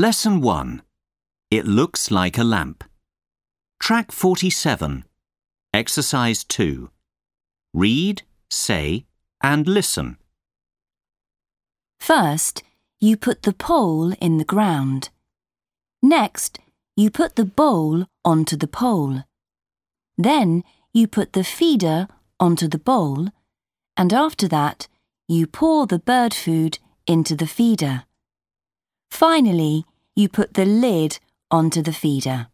Lesson 1. It looks like a lamp. Track 47. Exercise 2. Read, say, and listen. First, you put the pole in the ground. Next, you put the bowl onto the pole. Then, you put the feeder onto the bowl, and after that, you pour the bird food into the feeder. Finally, you put the lid onto the feeder.